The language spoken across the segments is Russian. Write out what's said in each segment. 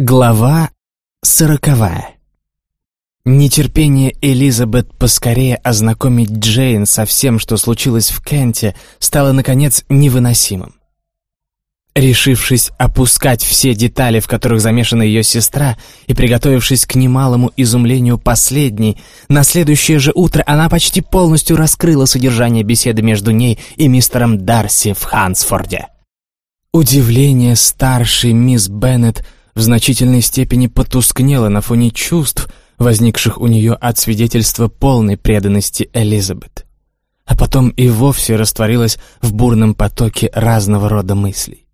Глава сороковая. Нетерпение Элизабет поскорее ознакомить Джейн со всем, что случилось в Кенте, стало, наконец, невыносимым. Решившись опускать все детали, в которых замешана ее сестра, и приготовившись к немалому изумлению последней, на следующее же утро она почти полностью раскрыла содержание беседы между ней и мистером Дарси в Хансфорде. Удивление старшей мисс Беннет – в значительной степени потускнела на фоне чувств, возникших у нее от свидетельства полной преданности Элизабет. А потом и вовсе растворилась в бурном потоке разного рода мыслей.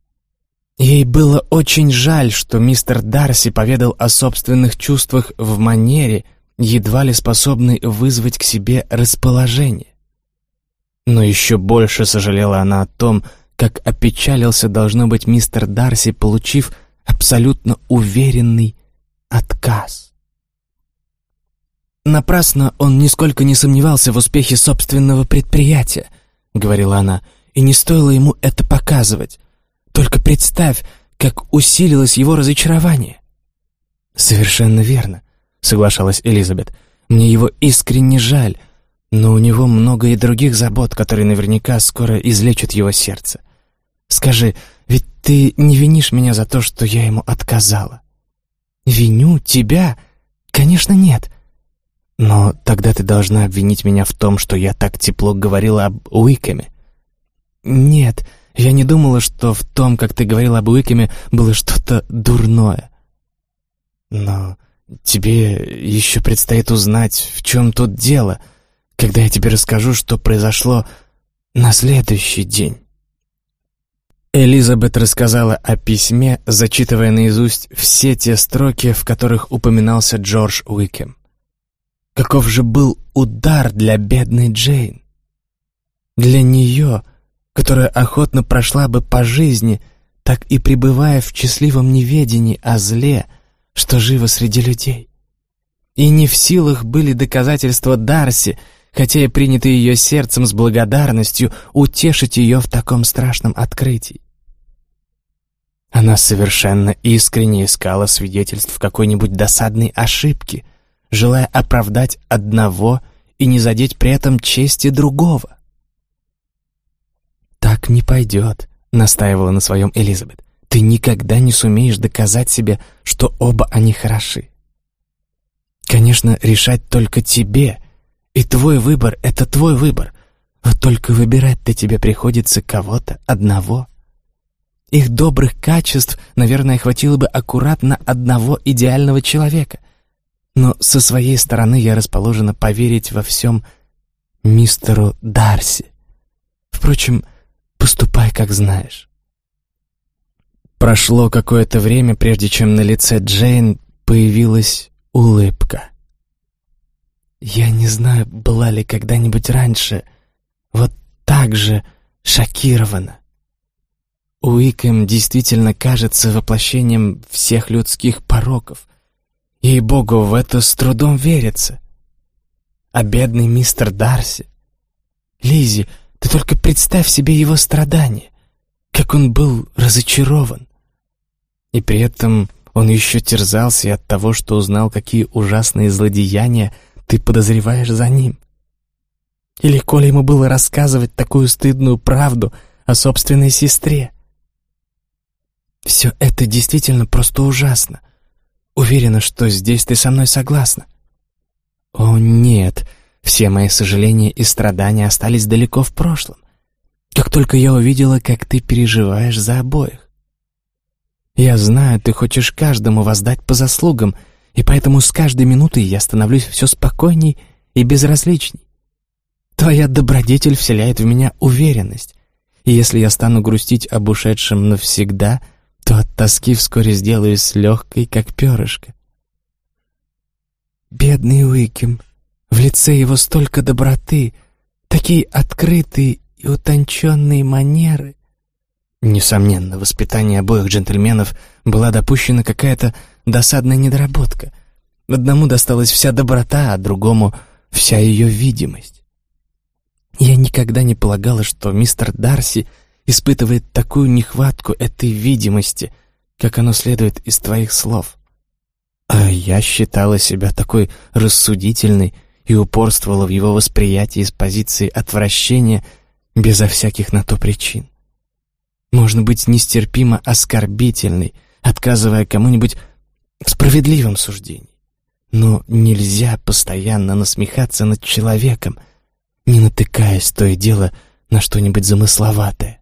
Ей было очень жаль, что мистер Дарси поведал о собственных чувствах в манере, едва ли способной вызвать к себе расположение. Но еще больше сожалела она о том, как опечалился, должно быть, мистер Дарси, получив абсолютно уверенный отказ. «Напрасно он нисколько не сомневался в успехе собственного предприятия», — говорила она, — «и не стоило ему это показывать. Только представь, как усилилось его разочарование». «Совершенно верно», — соглашалась Элизабет. «Мне его искренне жаль, но у него много и других забот, которые наверняка скоро излечат его сердце. Скажи, ведь ты не винишь меня за то, что я ему отказала. Виню тебя? Конечно, нет. Но тогда ты должна обвинить меня в том, что я так тепло говорила об Уикеме. Нет, я не думала, что в том, как ты говорила об Уикеме, было что-то дурное. Но тебе еще предстоит узнать, в чем тут дело, когда я тебе расскажу, что произошло на следующий день. Элизабет рассказала о письме, зачитывая наизусть все те строки, в которых упоминался Джордж Уикем. Каков же был удар для бедной Джейн? Для нее, которая охотно прошла бы по жизни, так и пребывая в счастливом неведении о зле, что живо среди людей. И не в силах были доказательства Дарси, хотя и принятые ее сердцем с благодарностью, утешить ее в таком страшном открытии. Она совершенно искренне искала свидетельств какой-нибудь досадной ошибки, желая оправдать одного и не задеть при этом чести другого. «Так не пойдет», — настаивала на своем Элизабет. «Ты никогда не сумеешь доказать себе, что оба они хороши. Конечно, решать только тебе, и твой выбор — это твой выбор, вот только выбирать-то тебе приходится кого-то одного». Их добрых качеств, наверное, хватило бы аккуратно одного идеального человека. Но со своей стороны я расположена поверить во всем мистеру Дарси. Впрочем, поступай, как знаешь. Прошло какое-то время, прежде чем на лице Джейн появилась улыбка. Я не знаю, была ли когда-нибудь раньше вот так же шокирована. Уикэм действительно кажется воплощением всех людских пороков. Ей-богу, в это с трудом верится. А бедный мистер Дарси... Лизи, ты только представь себе его страдания, как он был разочарован. И при этом он еще терзался от того, что узнал, какие ужасные злодеяния ты подозреваешь за ним. И легко ли ему было рассказывать такую стыдную правду о собственной сестре? Все это действительно просто ужасно. Уверена, что здесь ты со мной согласна. О, нет, все мои сожаления и страдания остались далеко в прошлом. Как только я увидела, как ты переживаешь за обоих. Я знаю, ты хочешь каждому воздать по заслугам, и поэтому с каждой минутой я становлюсь все спокойней и безразличней. Твоя добродетель вселяет в меня уверенность, и если я стану грустить об ушедшем навсегда — то от тоски вскоре сделаюсь легкой, как перышко. Бедный Уикем, в лице его столько доброты, такие открытые и утонченные манеры. Несомненно, воспитание обоих джентльменов была допущена какая-то досадная недоработка. Одному досталась вся доброта, а другому — вся ее видимость. Я никогда не полагала, что мистер Дарси — испытывает такую нехватку этой видимости, как оно следует из твоих слов. А я считала себя такой рассудительной и упорствовала в его восприятии с позиции отвращения безо всяких на то причин. Можно быть нестерпимо оскорбительной, отказывая кому-нибудь в справедливом суждении. Но нельзя постоянно насмехаться над человеком, не натыкаясь то и дело на что-нибудь замысловатое.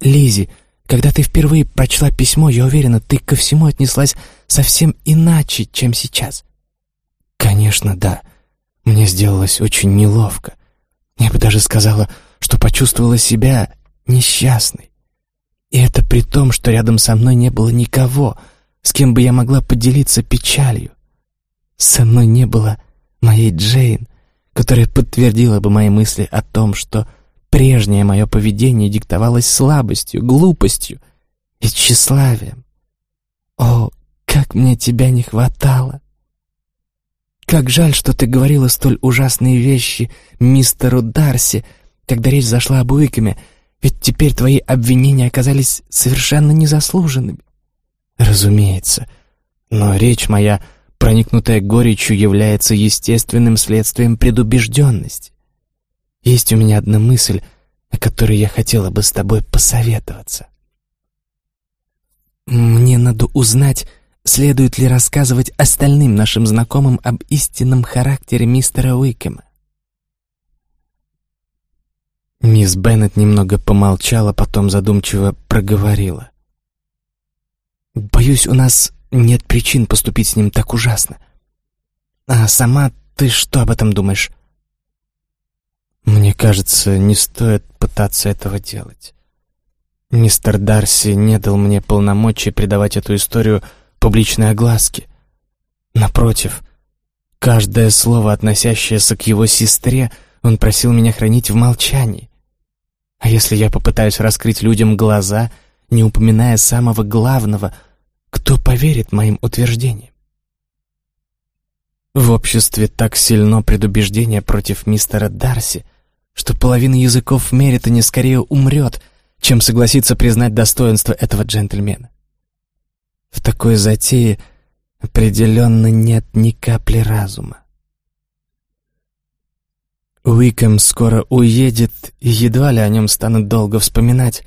Лизи, когда ты впервые прочла письмо, я уверена, ты ко всему отнеслась совсем иначе, чем сейчас. Конечно, да. Мне сделалось очень неловко. Я бы даже сказала, что почувствовала себя несчастной. И это при том, что рядом со мной не было никого, с кем бы я могла поделиться печалью. Со мной не было моей Джейн, которая подтвердила бы мои мысли о том, что прежнее мое поведение диктовалось слабостью, глупостью и тщеславием. О, как мне тебя не хватало! Как жаль, что ты говорила столь ужасные вещи мистеру Дарси, когда речь зашла об Уикаме, ведь теперь твои обвинения оказались совершенно незаслуженными. Разумеется, но речь моя, проникнутая горечью, является естественным следствием предубежденности. Есть у меня одна мысль, о которой я хотела бы с тобой посоветоваться. Мне надо узнать, следует ли рассказывать остальным нашим знакомым об истинном характере мистера Уикема. Мисс Беннет немного помолчала, потом задумчиво проговорила. «Боюсь, у нас нет причин поступить с ним так ужасно. А сама ты что об этом думаешь?» «Мне кажется, не стоит пытаться этого делать. Мистер Дарси не дал мне полномочий придавать эту историю публичной огласке. Напротив, каждое слово, относящееся к его сестре, он просил меня хранить в молчании. А если я попытаюсь раскрыть людям глаза, не упоминая самого главного, кто поверит моим утверждениям? В обществе так сильно предубеждение против мистера Дарси, что половина языков в Меритоне скорее умрет, чем согласится признать достоинство этого джентльмена. В такой затее определенно нет ни капли разума. Уикэм скоро уедет, и едва ли о нем станут долго вспоминать,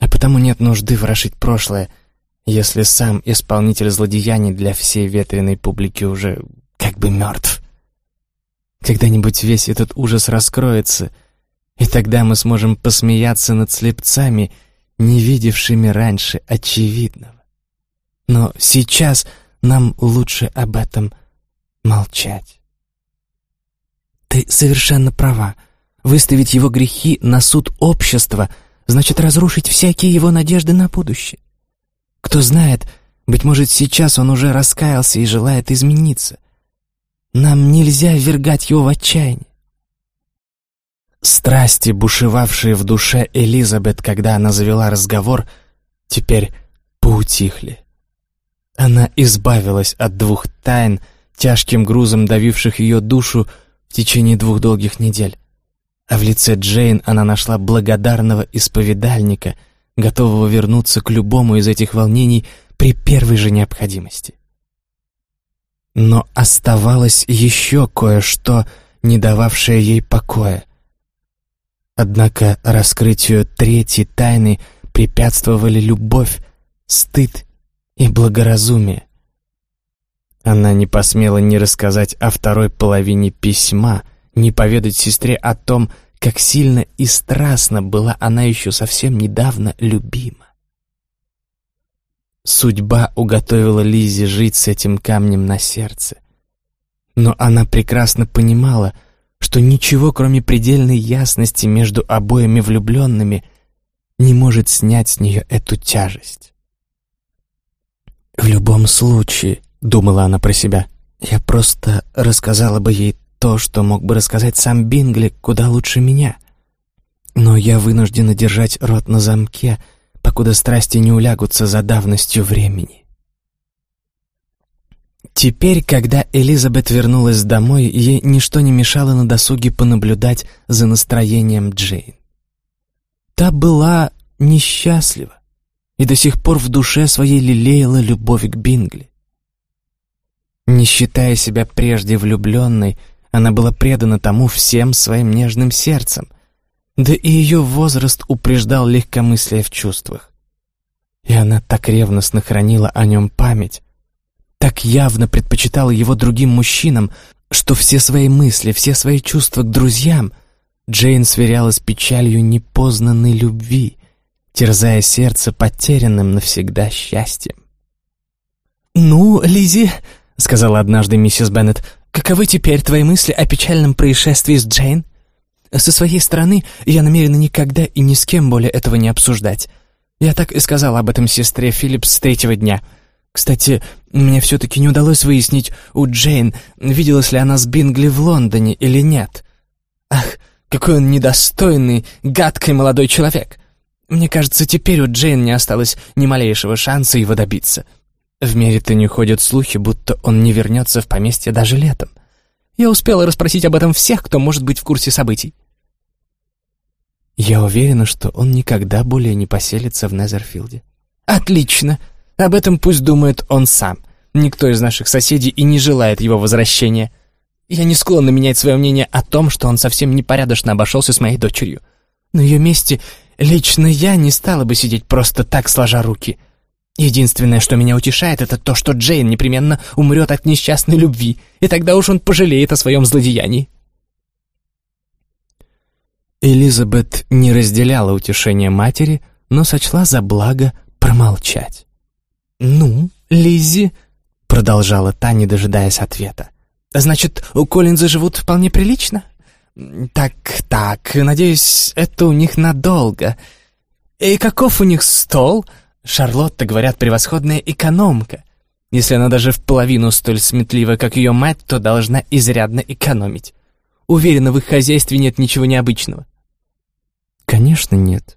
а потому нет нужды ворошить прошлое, если сам исполнитель злодеяний для всей ветреной публики уже как бы мертв. Когда-нибудь весь этот ужас раскроется, и тогда мы сможем посмеяться над слепцами, не видевшими раньше очевидного. Но сейчас нам лучше об этом молчать. Ты совершенно права. Выставить его грехи на суд общества значит разрушить всякие его надежды на будущее. Кто знает, быть может, сейчас он уже раскаялся и желает измениться. Нам нельзя ввергать его в отчаяние. Страсти, бушевавшие в душе Элизабет, когда она завела разговор, теперь поутихли. Она избавилась от двух тайн, тяжким грузом давивших ее душу в течение двух долгих недель. А в лице Джейн она нашла благодарного исповедальника, готового вернуться к любому из этих волнений при первой же необходимости. Но оставалось еще кое-что, не дававшее ей покоя. Однако раскрытию третьей тайны препятствовали любовь, стыд и благоразумие. Она не посмела ни рассказать о второй половине письма, ни поведать сестре о том, как сильно и страстно была она еще совсем недавно любима. Судьба уготовила Лизе жить с этим камнем на сердце. Но она прекрасно понимала, что ничего, кроме предельной ясности между обоими влюбленными, не может снять с нее эту тяжесть. «В любом случае», — думала она про себя, — «я просто рассказала бы ей то, что мог бы рассказать сам Бингли куда лучше меня. Но я вынуждена держать рот на замке, покуда страсти не улягутся за давностью времени». Теперь, когда Элизабет вернулась домой, ей ничто не мешало на досуге понаблюдать за настроением Джейн. Та была несчастлива и до сих пор в душе своей лелеяла любовь к Бингли. Не считая себя прежде влюбленной, она была предана тому всем своим нежным сердцем, да и ее возраст упреждал легкомыслие в чувствах. И она так ревностно хранила о нем память, так явно предпочитала его другим мужчинам, что все свои мысли, все свои чувства к друзьям Джейн сверяла с печалью непознанной любви, терзая сердце потерянным навсегда счастьем. «Ну, Лизи, сказала однажды миссис Беннет, «каковы теперь твои мысли о печальном происшествии с Джейн? Со своей стороны я намерена никогда и ни с кем более этого не обсуждать. Я так и сказала об этом сестре Филлипс с третьего дня. Кстати, мне все-таки не удалось выяснить у Джейн, виделась ли она с Бингли в Лондоне или нет. Ах, какой он недостойный, гадкий молодой человек. Мне кажется, теперь у Джейн не осталось ни малейшего шанса его добиться. В мире-то не ходят слухи, будто он не вернется в поместье даже летом. Я успела расспросить об этом всех, кто может быть в курсе событий. Я уверена, что он никогда более не поселится в Незерфилде. Отлично. Об этом пусть думает он сам. Никто из наших соседей и не желает его возвращения. Я не склонна менять свое мнение о том, что он совсем непорядочно обошелся с моей дочерью. На ее месте лично я не стала бы сидеть просто так, сложа руки. Единственное, что меня утешает, это то, что Джейн непременно умрет от несчастной любви, и тогда уж он пожалеет о своем злодеянии. Элизабет не разделяла утешение матери, но сочла за благо промолчать. «Ну, Лиззи», — продолжала та, не дожидаясь ответа, «значит, у Коллинза живут вполне прилично? Так, так, надеюсь, это у них надолго. И каков у них стол? Шарлотта, говорят, превосходная экономка. Если она даже в половину столь сметлива, как ее мать, то должна изрядно экономить. Уверена, в их хозяйстве нет ничего необычного». «Конечно, нет»,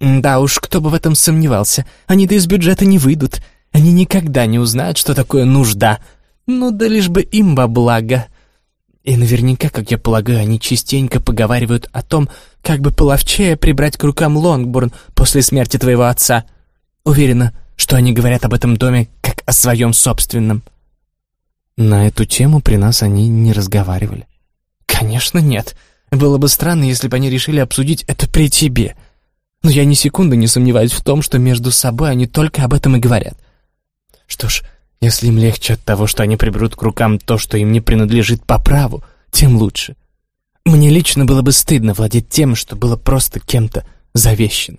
да уж, кто бы в этом сомневался. Они-то из бюджета не выйдут. Они никогда не узнают, что такое нужда. Ну да лишь бы им во благо. И наверняка, как я полагаю, они частенько поговаривают о том, как бы половчее прибрать к рукам Лонгборн после смерти твоего отца. Уверена, что они говорят об этом доме как о своем собственном. На эту тему при нас они не разговаривали. Конечно, нет. Было бы странно, если бы они решили обсудить это при тебе — но я ни секунды не сомневаюсь в том, что между собой они только об этом и говорят. Что ж, если им легче от того, что они приберут к рукам то, что им не принадлежит по праву, тем лучше. Мне лично было бы стыдно владеть тем, что было просто кем-то завещено.